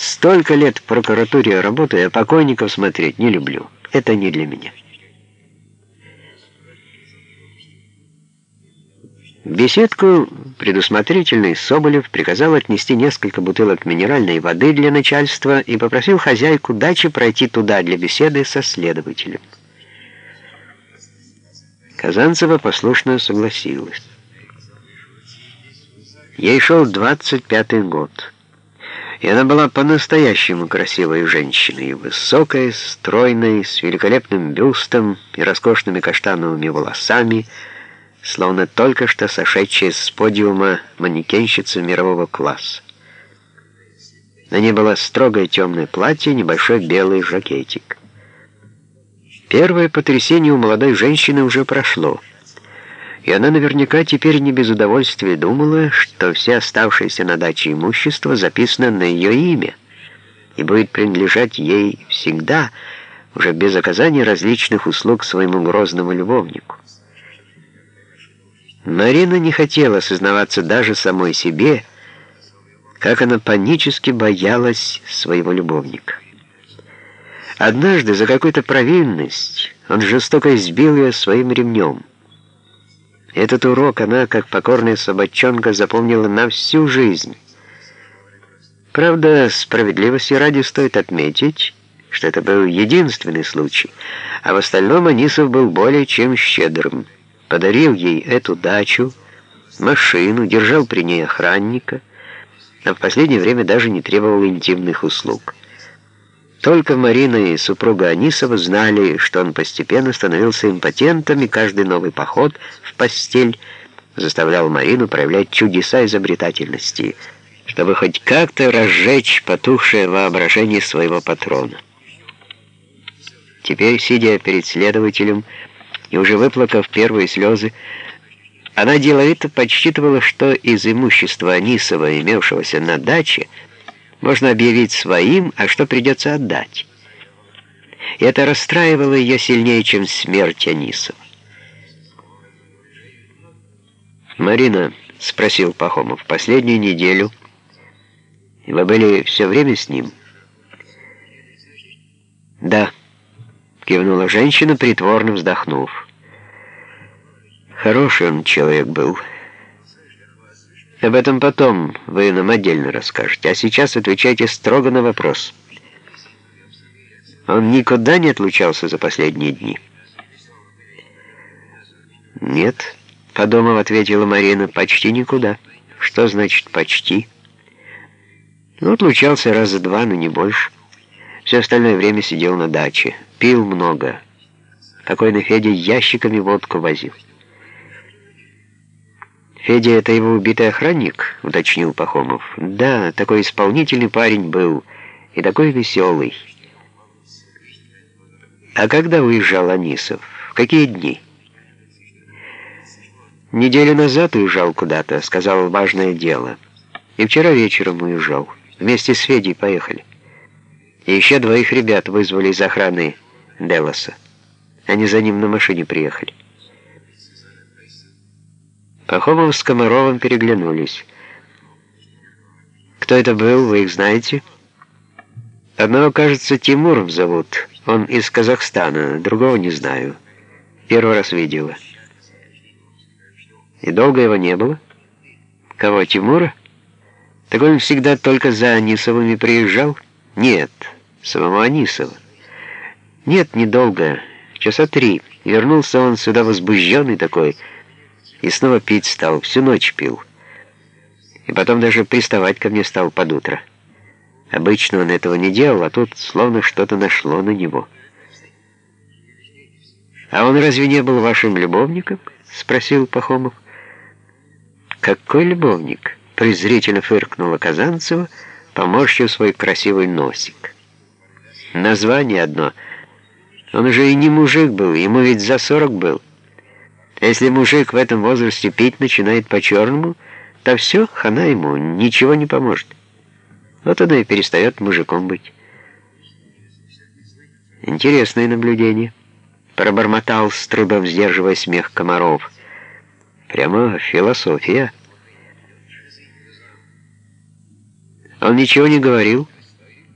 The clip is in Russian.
Столько лет в прокуратуре работаю, а покойников смотреть не люблю. Это не для меня. В беседку предусмотрительный Соболев приказал отнести несколько бутылок минеральной воды для начальства и попросил хозяйку дачи пройти туда для беседы со следователем. Казанцева послушно согласилась. Ей шел 25-й год, и она была по-настоящему красивой женщиной, высокой, стройной, с великолепным бюстом и роскошными каштановыми волосами, словно только что сошедшая с подиума манекенщица мирового класса. На ней было строгое темное платье, небольшой белый жакетик. Первое потрясение у молодой женщины уже прошло, и она наверняка теперь не без удовольствия думала, что все оставшееся на даче имущество записано на ее имя и будет принадлежать ей всегда, уже без оказания различных услуг своему грозному любовнику. Марина не хотела осознаваться даже самой себе, как она панически боялась своего любовника. Однажды за какую-то провинность он жестоко избил ее своим ремнем. Этот урок она, как покорная собачонка, запомнила на всю жизнь. Правда, справедливости ради стоит отметить, что это был единственный случай, а в остальном Анисов был более чем щедрым подарил ей эту дачу, машину, держал при ней охранника, а в последнее время даже не требовал интимных услуг. Только Марина и супруга Анисова знали, что он постепенно становился импотентом, и каждый новый поход в постель заставлял Марину проявлять чудеса изобретательности, чтобы хоть как-то разжечь потухшее воображение своего патрона. Теперь, сидя перед следователем, и уже выплакав первые слезы, она деловито подсчитывала, что из имущества Анисова, имевшегося на даче, можно объявить своим, а что придется отдать. И это расстраивало ее сильнее, чем смерть Анисова. «Марина», — спросил Пахомов, — «последнюю неделю вы были все время с ним?» «Да» кивнула женщина, притворно вздохнув. Хороший он человек был. Об этом потом вы нам отдельно расскажете, а сейчас отвечайте строго на вопрос. Он никуда не отлучался за последние дни? Нет, подумав, ответила Марина, почти никуда. Что значит «почти»? Ну, отлучался раза два, но не больше. Все остальное время сидел на даче. Пил много. Покойный Федя ящиками водку возил. «Федя — это его убитый охранник?» — уточнил Пахомов. «Да, такой исполнительный парень был. И такой веселый». «А когда уезжал Анисов? В какие дни?» «Неделю назад уезжал куда-то», — сказал важное дело. «И вчера вечером уезжал. Вместе с Федей поехали». И еще двоих ребят вызвали из охраны Делоса. Они за ним на машине приехали. Пахомов с Комаровым переглянулись. «Кто это был, вы их знаете?» «Одного, кажется, Тимуров зовут. Он из Казахстана, другого не знаю. Первый раз видела». «И долго его не было?» «Кого, Тимура?» «Так он всегда только за Анисовыми приезжал?» Нет, самого Анисова. Нет, недолго, часа три. Вернулся он сюда возбужденный такой, и снова пить стал, всю ночь пил. И потом даже приставать ко мне стал под утро. Обычно он этого не делал, а тут словно что-то нашло на него. «А он разве не был вашим любовником?» — спросил Пахомов. «Какой любовник?» — презрительно фыркнула Казанцева — поморщил свой красивый носик. Название одно. Он уже и не мужик был, ему ведь за сорок был. Если мужик в этом возрасте пить начинает по-черному, то все, хана ему, ничего не поможет. Вот оно и перестает мужиком быть. Интересное наблюдение. Пробормотал, с трудом сдерживая смех комаров. Прямо философия. Он ничего не говорил,